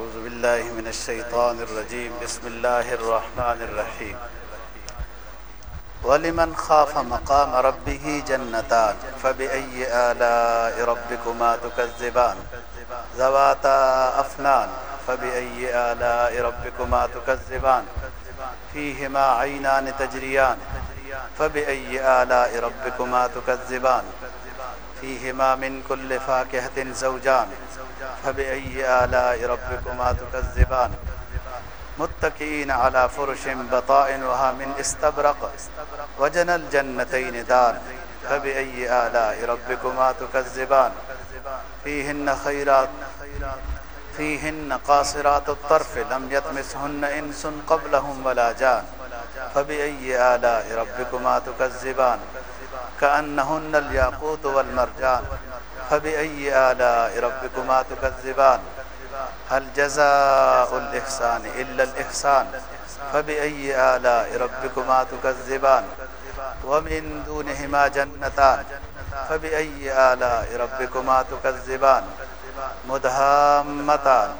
أعوذ بالله من الشيطان الرجيم. بسم الله الرحمن الرحيم. ولمن خاف مقام ربه جنتان، فبأي آلاء ربكما تكذبان؟ ذواتا أفنان، فبأي آلاء ربكما تكذبان؟ فيهما عينان تجريان، فبأي آلاء ربكما تكذبان؟ فيهما من كل فاكهة زوجان فبأي آلاء ربكما تكذبان. متكئين على فرش بطائنها من استبرق. وجنى الجنتين دان. فبأي آلاء ربكما تكذبان. فيهن خيرات فيهن قاصرات الطرف. لم يطمسهن إنس قبلهم ولا جان. فبأي آلاء ربكما تكذبان. كأنهن الياقوت والمرجان. فبأي آلاء ربكما تكذبان؟ هل جزاء الإحسان إلا الإحسان؟ فبأي آلاء ربكما تكذبان؟ ومن دونهما جنتان. فبأي آلاء ربكما تكذبان؟ مدهامتان.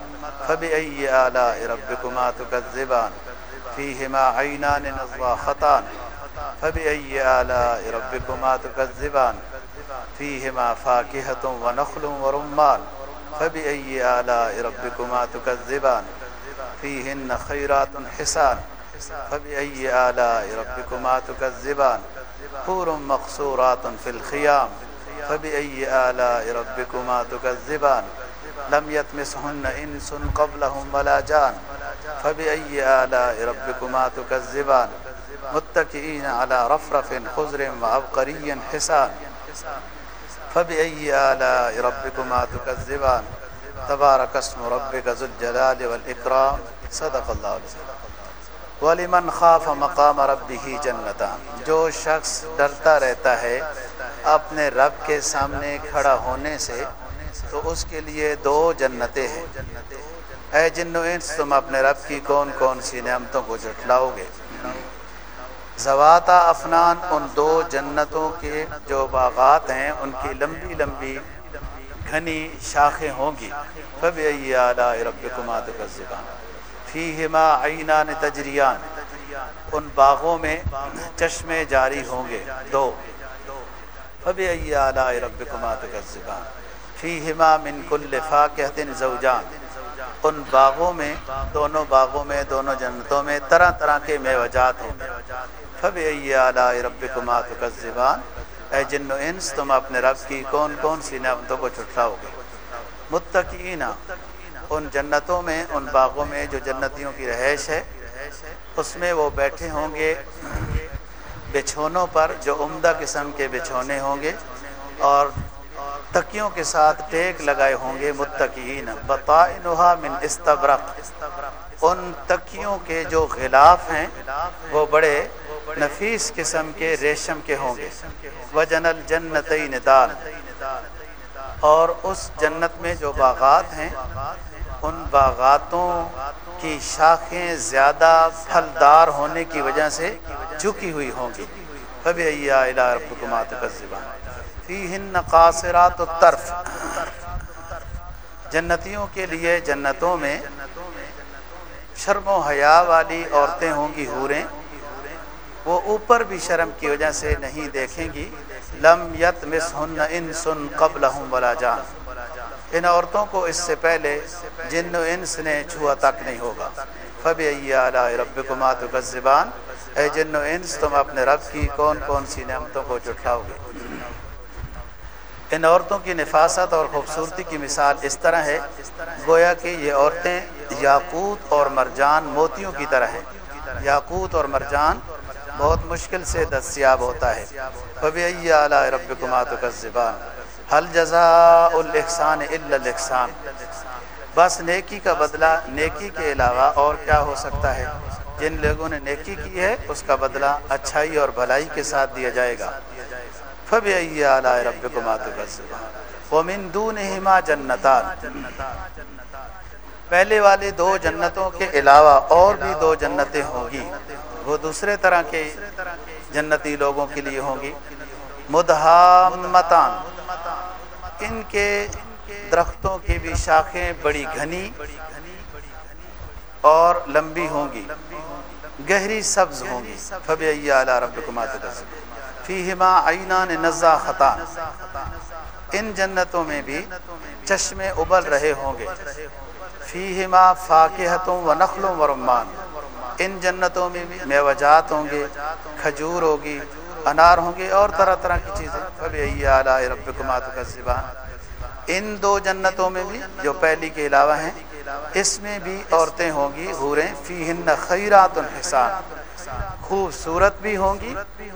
فبأي آلاء ربكما تكذبان؟ فيهما عينان نضاختان فبأي آلاء ربكما تكذبان؟ فيهما فاكهة ونخل ورمان. فبأي آلاء ربكما تكذبان؟ فيهن خيرات حسان. فبأي آلاء ربكما تكذبان؟ حور مقصورات في الخيام. فبأي آلاء ربكما تكذبان؟ لم يتمسهن إنس قبلهم ولا جان. فبأي آلاء ربكما تكذبان؟ متكئين على رفرف خزر وعبقري حسان. فبأي آلاء ربكما تكذبان تبارك اسم ربك ذو الجلال والإكرام صدق الله ولمن خاف مقام ربه جنتان جو شخص ڈرتا رہتا ہے اپنے رب کے سامنے کھڑا ہونے سے تو اس کے لیے دو جنتیں ہیں۔ اے جن و انس، تم اپنے رب کی کون کون سی نعمتوں کو جھٹلاؤ گے؟ زواتا افنان ان دو جنتوں کے جو باغات ہیں، ان کی لمبی لمبی گھنی شاخیں ہوں گی۔ اعلیٰ رب کمات کا زبان فی ہما عینان تجریان ان باغوں میں چشمے جاری ہوں گے۔ دو۔ فب اعلیٰ رب کمات کا زبان فی ہما من کل فاکہتن زوجان۔ ان باغوں میں، دونوں باغوں میں، دونوں جنتوں میں طرح طرح کے میوجات ہیں رب کمات اے جن و انس، تم اپنے رب کی کون کون سی نعمتوں کو چھٹلاؤ گے متقینہ ان جنتوں میں، ان باغوں میں جو جنتیوں کی رہائش ہے، اس میں وہ بیٹھے ہوں گے بچھونوں پر جو عمدہ قسم کے بچھونے ہوں گے اور تکیوں کے ساتھ ٹیک لگائے ہوں گے متقین بطائنها من استبرق۔ ان تکیوں کے جو غلاف ہیں، وہ بڑے نفیس قسم کے ریشم کے ہوں گے۔ وجن الجنتین دان اور اس جنت میں جو باغات ہیں، ان باغاتوں کی شاخیں زیادہ پھلدار ہونے کی وجہ سے جھکی ہوئی ہوں گی۔ کبھی ایا الہ ربکما تکذبان فیہن قاصرات الطرف۔ جنتیوں کے لیے جنتوں میں شرم و حیا والی عورتیں ہوں گی حوریں وہ اوپر بھی شرم کی وجہ سے نہیں دیکھیں گی۔ لم یت مس ہن ان سن قبل ولا جان۔ ان عورتوں کو اس سے پہلے جن و انس نے چھوا تک نہیں ہوگا۔ فب اعلیٰ رب کمات زبان اے جن و انس، تم اپنے رب کی کون کون سی نعمتوں کو جٹلاؤ گے؟ ان عورتوں کی نفاست اور خوبصورتی کی مثال اس طرح ہے۔ گویا کہ یہ عورتیں یاقوت اور مرجان موتیوں کی طرح ہیں۔ یاقوت اور مرجان بہت مشکل سے دستیاب ہوتا ہے۔ فبی اعلیٰ رب کمات کا زبان حل جزا الحسان الحسان بس نیکی کا بدلہ نیکی کے علاوہ اور کیا ہو سکتا ہے؟ جن لوگوں نے نیکی کی ہے، اس کا بدلہ اچھائی اور بھلائی کے ساتھ دیا جائے گا۔ فبی اعلیٰ رب کمات کا زبان ومن دونہما جنتان۔ پہلے والے دو جنتوں کے علاوہ اور بھی دو جنتیں ہوں گی۔ وہ دوسرے طرح کے جنتی لوگوں کے لیے ہوں گی۔ مدہامتان ان کے درختوں کی بھی شاخیں بڑی گھنی اور لمبی ہوں گی۔ گہری سبز ہوں گی۔ فب اعلیٰ رب کمات عینان نزا خطا ان جنتوں میں بھی چشمے ابل رہے ہوں گے۔ فیہما فاقحتوں و نخلوں و رمان۔ ان جنتوں میں بھی میوجات ہوں گے، کھجور ہوگی، انار ہوں گے اور طرح طرح کی چیزیں۔ اعلیٰ رب کمات کا زبان ان دو جنتوں میں بھی جو پہلی کے علاوہ ہیں، اس میں بھی عورتیں ہوں گی، حوریں۔ فی ہند خیرات الحسان خوبصورت بھی ہوں گی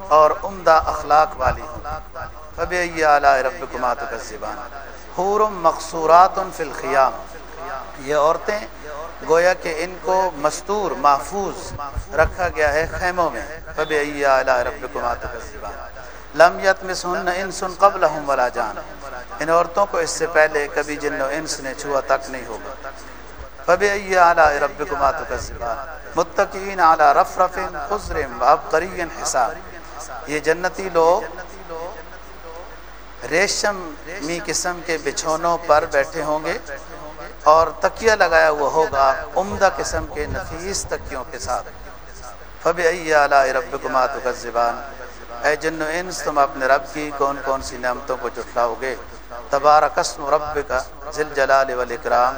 اور عمدہ اخلاق والی ہوں فب اعلیٰ رب کمات کا زبان حور مقصورات فی الخیام یہ عورتیں گویا کہ ان کو مستور، محفوظ رکھا گیا ہے خیموں میں۔ فب اعلیٰ رب کمات کا زبان لم یتمسن انس قبلہم ولا جان۔ ان عورتوں کو اس سے پہلے کبھی جن و انس نے چھوا تک نہیں ہوگا۔ فبئی اعلیٰ رب کمات کا متقین اعلیٰ رف رف خزر وابقری حساب۔ یہ جنتی لوگ ریشم می قسم کے بچھونوں پر بیٹھے ہوں گے۔ اور تکیہ لگایا ہوا ہوگا عمدہ قسم کے نفیس تکیوں کے ساتھ۔ فب اعلیٰ رب کمات کا زبان اے جن و انس، تم اپنے رب کی کون کون سی نعمتوں کو جٹلاؤ گے؟ تبارک اسم رب کا ذل جلال والاکرام۔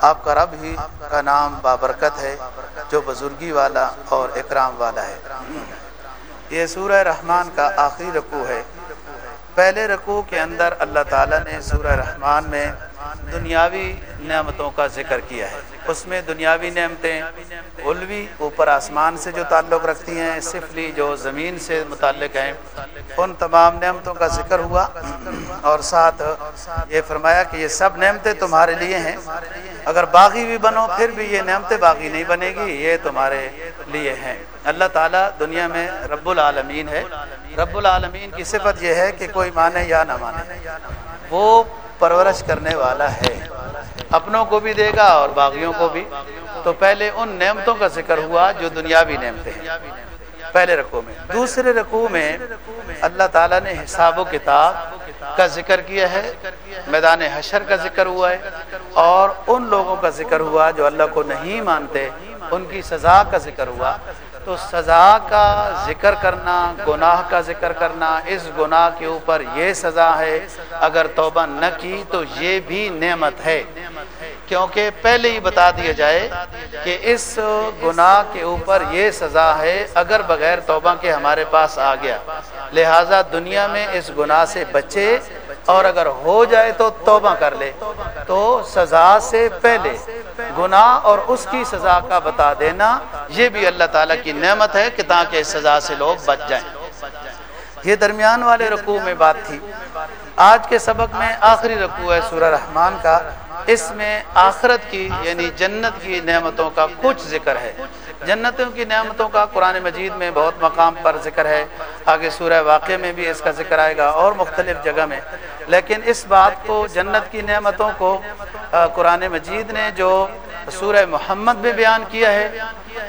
آپ کا رب ہی کا نام بابرکت ہے، جو بزرگی والا اور اکرام والا ہے۔ یہ سورہ رحمان کا آخری رکوع ہے۔ پہلے رکوع کے اندر اللہ تعالیٰ نے سورہ رحمان میں دنیاوی نعمتوں کا ذکر کیا ہے۔ اس میں دنیاوی نعمتیں علوی اوپر آسمان سے جو تعلق رکھتی ہیں، سفلی جو زمین سے متعلق ہیں، ان تمام نعمتوں کا ذکر ہوا۔ اور ساتھ یہ فرمایا کہ یہ سب نعمتیں تمہارے لیے ہیں۔ اگر باغی بھی بنو، پھر بھی یہ نعمتیں باغی نہیں بنے گی، یہ تمہارے لیے ہیں۔ اللہ تعالیٰ دنیا میں رب العالمین ہے۔ رب العالمین کی صفت یہ ہے کہ کوئی مانے یا نہ مانے۔ وہ پرورش کرنے والا ہے۔ اپنوں کو بھی دے گا اور باغیوں کو بھی۔ تو پہلے ان نعمتوں کا ذکر ہوا جو دنیاوی نعمتیں ہیں۔ پہلے رقو میں۔ دوسرے رقو میں اللہ تعالیٰ نے حساب و کتاب کا ذکر کیا ہے۔ میدان حشر کا ذکر ہوا ہے۔ اور ان لوگوں کا ذکر ہوا جو اللہ کو نہیں مانتے، ان کی سزا کا ذکر ہوا۔ تو سزا کا ذکر کرنا، گناہ کا ذکر کرنا اس گناہ کے اوپر یہ سزا ہے۔ اگر توبہ نہ کی تو یہ بھی نعمت ہے۔ کیونکہ پہلے ہی بتا دیا جائے کہ اس گناہ کے اوپر یہ سزا ہے اگر بغیر توبہ کے ہمارے پاس آ گیا۔ لہٰذا دنیا میں اس گناہ سے بچے اور اگر ہو جائے تو توبہ کر لے۔ تو سزا سے پہلے گناہ اور اس کی سزا کا بتا دینا، یہ بھی اللہ تعالیٰ کی نعمت ہے کہ تاکہ اس سزا سے لوگ بچ جائیں۔ یہ درمیان والے رقوع میں بات تھی۔ آج کے سبق میں آخری رقوع ہے سورہ رحمان کا۔ اس میں آخرت کی یعنی جنت کی نعمتوں کا کچھ ذکر ہے۔ جنتوں کی نعمتوں کا قرآن مجید میں بہت مقام پر ذکر ہے۔ آگے سورہ واقع میں بھی اس کا ذکر آئے گا اور مختلف جگہ میں۔ لیکن اس بات کو، جنت کی نعمتوں کو قرآن مجید نے جو سورہ محمد میں بیان کیا ہے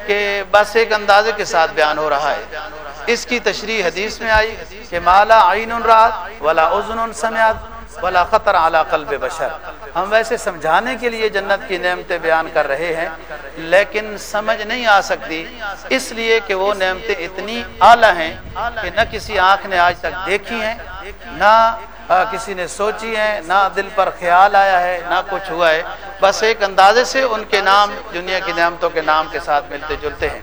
کہ بس ایک اندازے کے ساتھ بیان ہو رہا ہے۔ اس کی تشریح حدیث میں آئی کہ مالا عین رات ولا عزن سمیات ولا خطر اعلیٰ قلب بشر۔ ہم ویسے سمجھانے کے لیے جنت کی نعمتیں بیان کر رہے ہیں، لیکن سمجھ نہیں آ سکتی۔ اس لیے کہ وہ نعمتیں اتنی اعلیٰ ہیں کہ نہ کسی آنکھ نے آج تک دیکھی ہیں، نہ کسی نے سوچی ہے نہ دل پر خیال آیا ہے، نہ کچھ ہوا ہے۔ بس ایک اندازے سے ان کے نام، دنیا کی نعمتوں کے نام کے ساتھ ملتے جلتے ہیں۔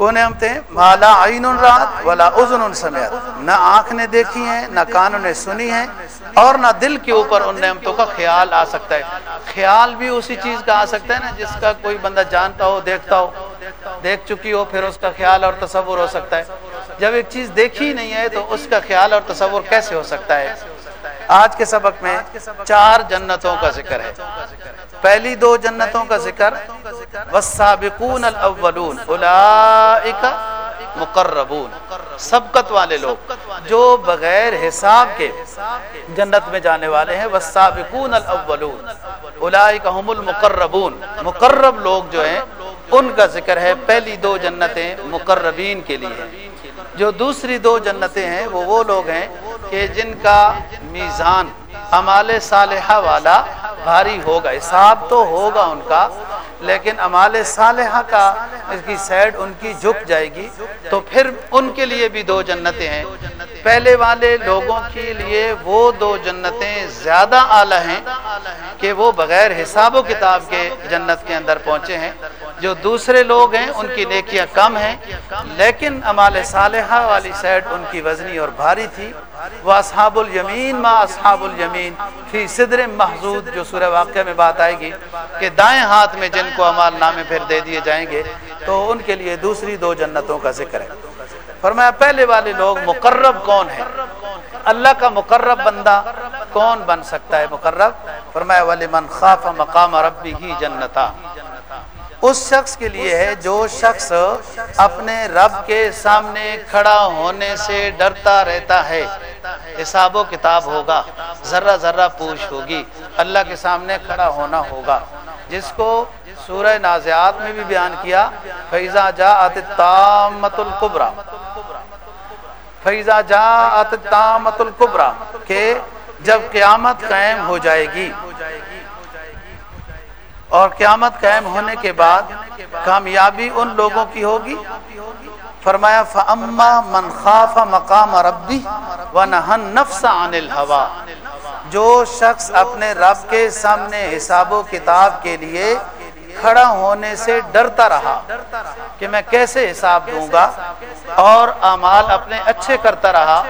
وہ نعمتیں مالا عین رات ولا اذن سمیت نہ آنکھ نے دیکھی ہیں، نہ کان نے سنی ہیں، اور نہ دل کے اوپر ان نعمتوں کا خیال آ سکتا ہے۔ خیال بھی اسی چیز کا آ سکتا ہے نا، جس کا کوئی بندہ جانتا ہو، دیکھتا ہو۔ دیکھ چکی ہو، پھر اس کا خیال اور تصور ہو سکتا ہے۔ جب ایک چیز دیکھی نہیں ہے، تو اس کا خیال اور تصور کیسے ہو سکتا ہے؟ آج کے سبق میں چار جنتوں کا ذکر ہے۔ پہلی دو جنتوں کا ذکر، والسابقون الاولون اولئک مقربون۔ سبقت والے لوگ، جو بغیر حساب کے جنت میں جانے والے ہیں، والسابقون الاولون اولئک هم المقربون۔ مقرب لوگ جو ہیں، ان کا ذکر ہے پہلی دو جنتیں مقربین کے لیے۔ جو دوسری دو جنتیں ہیں، وہ وہ لوگ ہیں کہ جن کا میزان امال صالحہ والا بھاری ہوگا، حساب تو ہوگا ان کا، لیکن امال صالحہ کا اس کی سیڈ ان کی جھک جائے گی، تو پھر ان کے لیے بھی دو جنتیں ہیں۔ پہلے والے لوگوں کے لیے وہ دو جنتیں زیادہ اعلیٰ ہیں کہ وہ بغیر حساب و کتاب کے جنت کے اندر پہنچے ہیں۔ جو دوسرے لوگ ہیں، ان کی نیکیاں کم ہیں۔ لیکن امال صالحہ والی سیڈ ان کی وزنی اور بھاری تھی۔ وہ اصحاب الیمین ما اصحاب الیمین فی صدر محضود، جو سورہ واقعہ میں بات آئے گی کہ دائیں ہاتھ میں جن کو امال نامے پھر دے دیے جائیں گے، تو ان کے لیے دوسری دو جنتوں کا ذکر ہے۔ فرمایا، پہلے والے لوگ مقرب کون ہیں؟ اللہ کا مقرب بندہ کون بن سکتا ہے مقرب؟ فرمایا ولی من خاف مقام ربی ہی جنتا۔ اس شخص کے لیے ہے جو شخص اپنے رب کے سامنے کھڑا ہونے سے ڈرتا رہتا ہے۔ حساب و کتاب ہوگا، ذرہ ذرہ پوچھ ہوگی، اللہ کے سامنے کھڑا ہونا ہوگا۔ جس کو سورہ نازیات میں بھی بیان کیا فیضا جا تامت القبرا فیضا جا تامت القبرا کہ جب قیامت قائم ہو جائے گی۔ اور قیامت قائم ہونے کے بعد کامیابی ان لوگوں کی ہوگی۔ فرمایا، فَأَمَّا مَنْ خَافَ مَقَامَ رَبِّ وَنَهَا النَّفْسَ عَنِ الْهَوَى جو شخص اپنے رب کے سامنے حساب و کتاب کے لیے کھڑا ہونے سے ڈرتا رہا کہ میں کیسے حساب دوں گا اور اعمال اپنے اچھے کرتا رہا،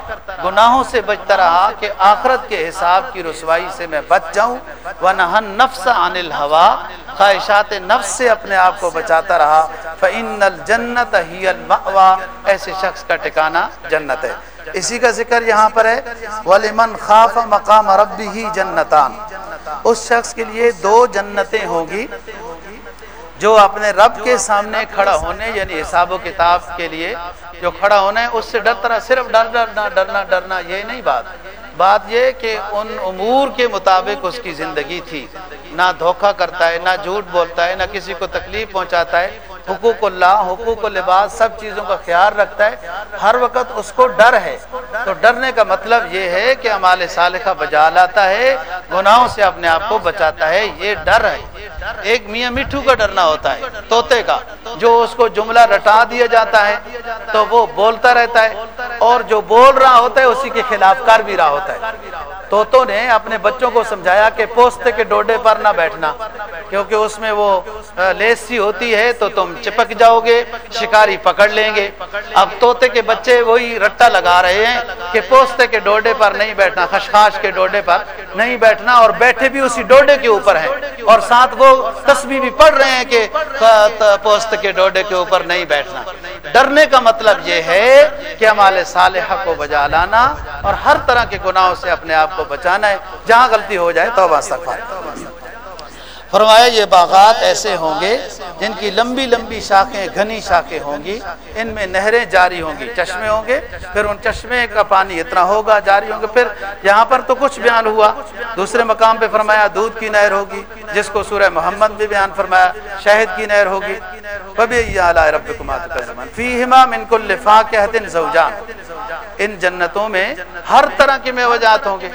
گناہوں سے بچتا رہا کہ آخرت کے حساب کی رسوائی سے میں بچ جاؤں۔ ونہن نفس عن الہوا خواہشات نفس سے اپنے آپ کو بچاتا رہا۔ فَإِنَّ الْجَنَّةَ هِيَ الْمَأْوَى، ایسے شخص کا ٹکانہ جنت ہے۔ اسی کا ذکر یہاں پر ہے، وَلِمَنْ خَافَ مَقَامَ رَبِّهِ جَنَّتان۔ اس شخص کے لیے دو جنتیں ہوگی، جو اپنے رب کے سامنے کھڑا ہونے یعنی حساب و کتاب کے لیے جو کھڑا ہونا ہے، اس سے ڈرتا صرف ڈر ڈرنا ڈرنا ڈرنا یہ نہیں بات۔ بات یہ کہ ان امور کے مطابق اس کی زندگی تھی۔ نہ دھوکہ کرتا ہے، نہ جھوٹ بولتا ہے، نہ کسی کو تکلیف پہنچاتا ہے حقوق اللہ، حقوق لباس، سب چیزوں کا خیال رکھتا ہے۔ ہر وقت اس کو ڈر ہے۔ تو ڈرنے کا مطلب یہ ہے کہ امال صالحہ بجا لاتا ہے، گناہوں سے اپنے آپ کو بچاتا ہے۔ یہ ڈر ہے۔ ایک میاں مٹھو کا ڈرنا ہوتا ہے توتے کا، جو اس کو جملہ رٹا دیا جاتا ہے۔ تو وہ بولتا رہتا ہے۔ اور جو بول رہا ہوتا ہے، اسی کے خلاف کر بھی رہا ہوتا ہے۔ توتوں نے اپنے بچوں کو سمجھایا کہ پوستے کے ڈوڈے پر نہ بیٹھنا۔ کیونکہ اس میں وہ لیسی ہوتی ہے تو تم چپک جاؤ گے، شکاری پکڑ لیں گے۔ اب توتے کے بچے وہی رٹا لگا رہے ہیں کہ پوستے کے ڈوڈے پر نہیں بیٹھنا، خشخاش کے ڈوڈے پر نہیں بیٹھنا اور بیٹھے بھی اسی ڈوڈے کے اوپر ہیں۔ اور ساتھ وہ تسبیح بھی پڑھ رہے ہیں کہ پوست کے ڈوڈے کے اوپر نہیں بیٹھنا۔ ڈرنے کا مطلب یہ ہے کہ ہمارے صالحہ کو بجا لانا اور ہر طرح کے گناہوں سے اپنے آپ کو بچانا ہے۔ جہاں غلطی ہو جائے تو فرمایا یہ باغات ایسے ہوں گے جن کی لمبی لمبی شاخیں گھنی شاخیں ہوں گی، ان میں نہریں جاری ہوں گی، چشمے ہوں گے، پھر ان چشمے کا پانی اتنا ہوگا، جاری ہوں گے، پھر یہاں پر تو کچھ بیان ہوا۔ دوسرے مقام پہ فرمایا دودھ کی نہر ہوگی، جس کو سورہ محمد بھی بیان فرمایا، شہد کی نہر ہوگی۔ فیہما من کل فاکہت زوجان۔ ان جنتوں میں ہر طرح کے میوجات ہوں گے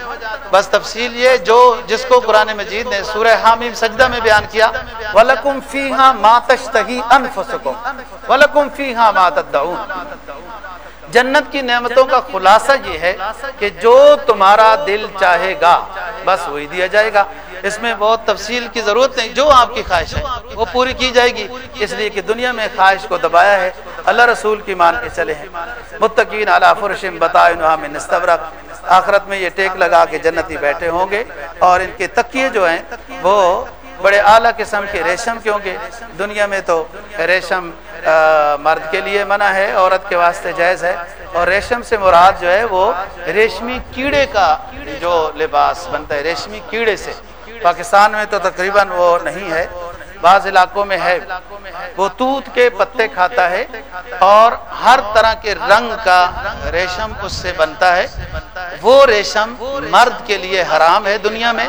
بس تفصیل یہ جو جس کو قرآن مجید نے سورہ حامیم سجدہ میں بیان کیا، وَلَكُمْ فِيهَا مَا تَشْتَهِي أَنفُسُكُمْ۔ وَلَكُمْ فِيهَا مَا تَدَّعُونَ۔ جنت کی نعمتوں کا خلاصہ یہ ہے کہ جو تمہارا دل چاہے گا، بس وہی دیا جائے گا۔ اس میں بہت تفصیل کی ضرورت نہیں، جو آپ کی خواہش ہے، وہ پوری کی جائے گی۔ اس لیے کہ دنیا میں خواہش کو دبایا ہے۔ اللہ رسول کی مان کے چلے ہیں۔ متقین علی فرشم بتائے من استبرق۔ آخرت میں یہ ٹیک لگا کے جنتی بیٹھے ہوں گے اور ان کے تکیے جو ہیں، وہ بڑے اعلیٰ قسم کے ریشم کے ہوں گے۔ دنیا میں تو ریشم مرد کے لیے منع ہے، عورت کے واسطے جائز ہے۔ اور ریشم سے مراد جو ہے، وہ ریشمی کیڑے کا جو لباس بنتا ہے، ریشمی کیڑے سے۔ پاکستان میں تو تقریباً وہ نہیں ہے۔ بعض علاقوں میں ہے۔ وہ توت کے پتے کھاتا ہے اور ہر طرح کے رنگ کا ریشم اس سے بنتا ہے۔ وہ ریشم مرد کے لیے حرام ہے دنیا میں،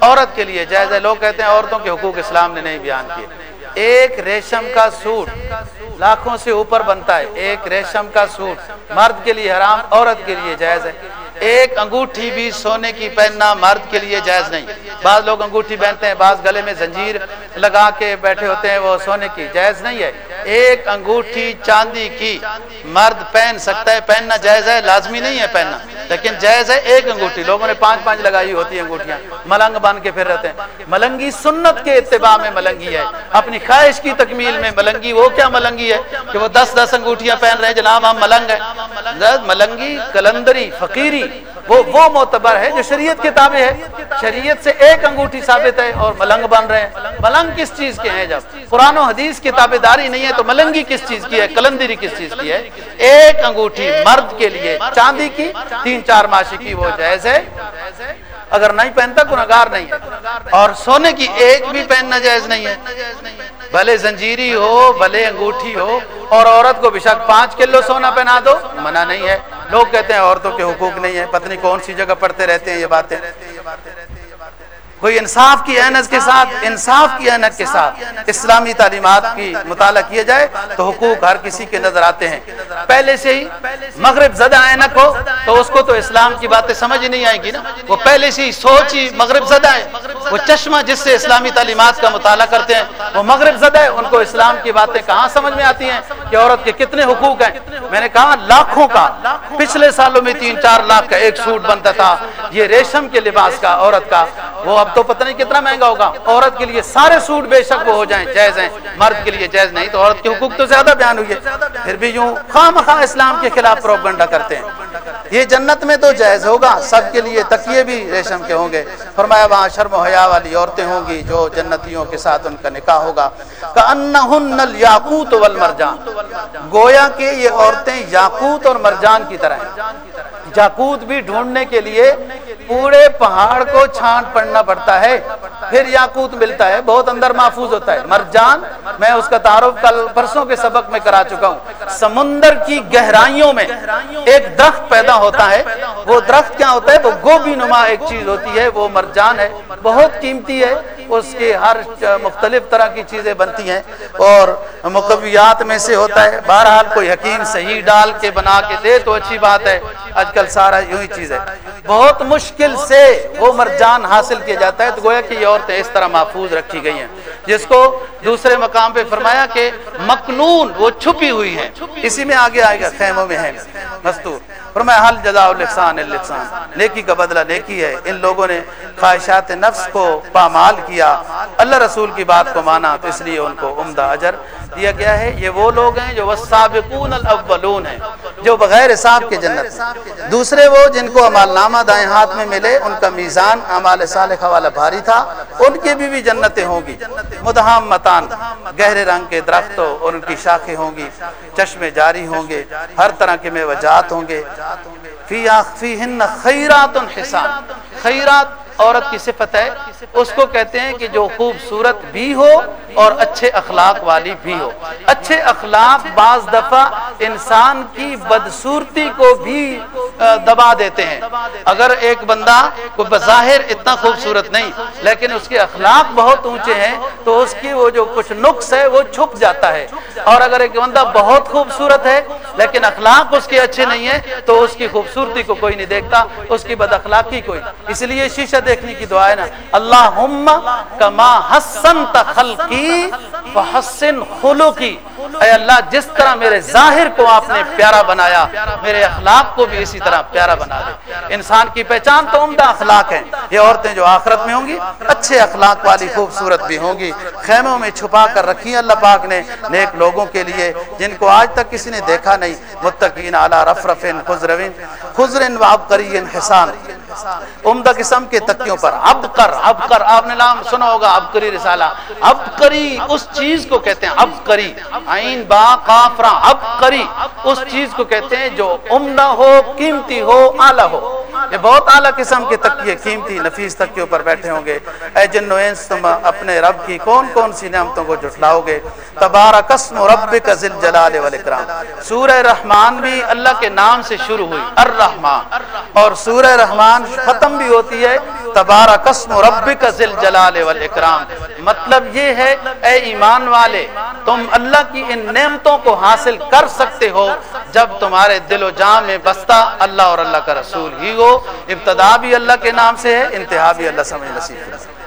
عورت کے لیے۔ جائز ہے لوگ کہتے ہیں عورتوں کے حقوق اسلام نے نہیں بیان کیے۔ ایک ریشم کا سوٹ لاکھوں سے اوپر بنتا ہے۔ ایک ریشم کا سوٹ مرد کے لیے حرام، عورت کے لیے جائز ہے۔ ایک انگوٹھی بھی سونے کی پہننا مرد کے لیے جائز نہیں۔ بعض لوگ انگوٹھی پہنتے ہیں، بعض گلے میں زنجیر لگا کے بیٹھے ہوتے ہیں، وہ سونے کی جائز نہیں ہے۔ ایک انگوٹھی چاندی کی مرد پہن سکتا ہے، پہننا جائز ہے، لازمی نہیں ہے پہننا۔ لیکن جائز ہے ایک انگوٹھی۔ لوگوں نے پانچ پانچ لگائی ہوتی ہیں انگوٹھیاں۔ ملنگ بن کے پھر رہتے ہیں۔ ملنگی سنت کے اتباع میں ملنگی ہے۔ اپنی خواہش کی تکمیل میں ملنگی، وہ کیا ملنگی ہے کہ وہ دس دس انگوٹھیاں پہن رہے ہیں، جناب ہم ملنگ ہیں۔ ملنگی کلندری، فقیری۔ وہ وہ معتبر ہے جو شریعت کتابیں ہے۔ شریعت سے ایک انگوٹھی ثابت ہے اور ملنگ بن رہے ہیں۔ ملنگ کس چیز کے ہیں جب؟ قرآن و حدیث کتابیں داری نہیں ہے تو ملنگی کس چیز کی ہے؟ کلندری کس چیز کی ہے؟ ایک انگوٹھی مرد کے لیے۔ چاندی کی تین چار ماشی کی وہ جائز ہے۔ اگر نہیں پہنتا گناگار نہیں ہے۔ اور سونے کی ایک بھی پہننا جائز نہیں ہے۔ بھلے زنجیری ہو، بھلے انگوٹھی ہو اور عورت کو بشک پانچ کلو سونا پہنا دو، منع نہیں ہے۔ لوگ کہتے ہیں عورتوں کے حقوق نہیں ہے پتنی کون سی جگہ پڑھتے رہتے ہیں یہ باتیں۔ کوئی انصاف کی احنت کے ساتھ، انصاف کی احنت کے ساتھ اسلامی تعلیمات کی مطالعہ کیا جائے تو حقوق ہر کسی کے نظر آتے ہیں۔ پہلے سے ہی مغرب زدہ اینک ہو تو اس کو تو اسلام کی باتیں سمجھ نہیں آئیں گی نا۔ وہ پہلے سے ہی سوچ ہی مغرب زدہ ہے۔ وہ چشمہ جس سے اسلامی تعلیمات کا مطالعہ کرتے ہیں، وہ مغرب زدہ ہے، ان کو اسلام کی باتیں کہاں سمجھ میں آتی ہیں کہ عورت کے کتنے حقوق ہیں؟ میں نے کہا، لاکھوں کا۔ پچھلے سالوں میں تین چار لاکھ کا ایک سوٹ بنتا تھا۔ یہ ریشم کے لباس کا، عورت کا۔ وہ اب تو پتہ نہیں کتنا مہنگا ہوگا۔ عورت کے لیے سارے سوٹ بے شک وہ ہو جائیں، جائز ہیں۔ مرد کے لیے جائز نہیں، تو عورت کے حقوق تو زیادہ بیان ہوئی ہے پھر بھی یوں خواہ مخواہ اسلام کے خلاف پروپگنڈا کرتے ہیں۔ یہ جنت میں تو جائز ہوگا، سب کے لیے تکیے بھی ریشم کے ہوں گے۔ فرمایا، وہاں شرم و حیا والی عورتیں ہوں گی جو جنتیوں کے ساتھ ان کا نکاح ہوگا۔ گویا کہ یہ عورتیں یاقوت اور مرجان کی طرح ہیں۔ یاقوت بھی ڈھونڈنے کے لیے پورے پہاڑ کو چھان پڑنا پڑتا ہے۔ پھر یاقوت ملتا ہے، بہت اندر محفوظ ہوتا ہے۔ مرجان، میں اس کا تعارف کل پرسوں کے سبق میں کرا چکا ہوں۔ سمندر کی گہرائیوں میں ایک درخت پیدا ہوتا ہے۔ وہ درخت کیا ہوتا ہے؟ وہ گوبھی نما ایک چیز ہوتی ہے، وہ مرجان ہے۔ بہت قیمتی ہے۔ اس کی ہر مختلف طرح کی چیزیں بنتی ہیں اور مقویات میں سے ہوتا ہے۔ بہرحال کوئی حکیم صحیح ڈال کے بنا کے دے تو اچھی بات ہے۔ آج کل سارا یوں ہی چیز ہے۔ بہت مشکل سے وہ مرجان حاصل کیا جاتا ہے۔ تو گویا کہ یہ عورتیں اس طرح محفوظ رکھی گئی ہیں۔ جس کو دوسرے مقام پہ فرمایا کہ مقنون وہ چھپی ہوئی ہیں۔ اسی میں آگے آئے گا خیموں میں ہے مستور، فرمایا، حل جزا الحسان الحسان نیکی کا بدلہ نیکی ہے۔ ان لوگوں نے خواہشات نفس کو پامال کیا۔ اللہ رسول کی بات کو مانا، تو اس لیے ان کو عمدہ اجر دیا گیا ہے، یہ وہ لوگ ہیں جو والسابقون الاولون ہیں، جو بغیر حساب کے جنت دوسرے وہ جن کو عمال نامہ دائیں ہاتھ میں ملے، ان کا میزان عمال صالح والا بھاری تھا، ان کی بھی بھی جنتیں ہوں گی۔ مدہام متان، گہرے رنگ کے درخت اور ان کی شاخیں ہوں گی، چشمے جاری ہوں گے، ہر طرح کے میں وجات ہوں گے۔ فی فیہن خیرات حسان۔ خیرات عورت کی صفت ہے، اس کو کہتے ہیں کہ جو خوبصورت بھی ہو اور اچھے اخلاق والی بھی ہو۔ اچھے اخلاق بعض دفعہ انسان کی بدصورتی کو بھی دبا دیتے ہیں۔ اگر ایک بندہ کو بظاہر اتنا خوبصورت نہیں، لیکن اس کے اخلاق بہت اونچے ہیں، تو اس کی وہ جو کچھ نقص ہے، وہ چھپ جاتا ہے۔ اور اگر ایک بندہ بہت خوبصورت ہے، لیکن اخلاق اس کے اچھے نہیں ہے تو اس کی خوبصورتی کو کوئی نہیں دیکھتا، اس کی بد اخلاقی کوئی۔ اس لیے شیشہ دیکھنے کی دعا ہے نا اللہ کما حسن تخلقی فحسن خلقی۔ اے اللہ، جس طرح میرے ظاہر کو آپ نے پیارا بنایا، میرے اخلاق کو بھی اسی طرح پیارا بنا دے۔ انسان کی پہچان تو عمدہ اخلاق ہے یہ عورتیں جو آخرت میں ہوں گی، اچھے اخلاق والی، خوبصورت بھی ہوں گی۔ خیموں میں چھپا کر رکھی اللہ پاک نے، نیک لوگوں کے لیے، جن کو آج تک کسی نے دیکھا نہیں۔ متقین اعلیٰ رف رفن خزرین خزرن واب کرین حسان۔ عمدہ قسم کے تکیوں پر اب کر اب کر، آپ نے نام سنا ہوگا اب کری رسالہ۔ اب کری اس چیز کو کہتے ہیں اب کری۔ عین با کافرا اب کری اس چیز کو کہتے ہیں جو عمدہ ہو، قیمتی ہو، اعلیٰ ہو۔ یہ بہت اعلیٰ قسم کے تکیے قیمتی نفیس تکیوں پر بیٹھے ہوں گے۔ اے جن انس، تم اپنے رب کی کون کون سی نعمتوں کو جٹلاؤ گے؟ تبارک اسم رب کا ذل جلال والاکرام سورہ رحمان بھی اللہ کے نام سے شروع ہوئی۔ الرحمان اور سورہ رحمان ختم بھی ہوتی ہے۔ تبارک اسم رب کا ذل جلال والاکرام مطلب یہ ہے، اے ایمان والے، تم اللہ کی ان نعمتوں کو حاصل کر سکتے ہو جب تمہارے دل و جان میں بستا اللہ اور اللہ کا رسول ہی ہو۔ ابتدا بھی اللہ کے نام سے ہے انتہا بھی اللہ سمجھ نصیب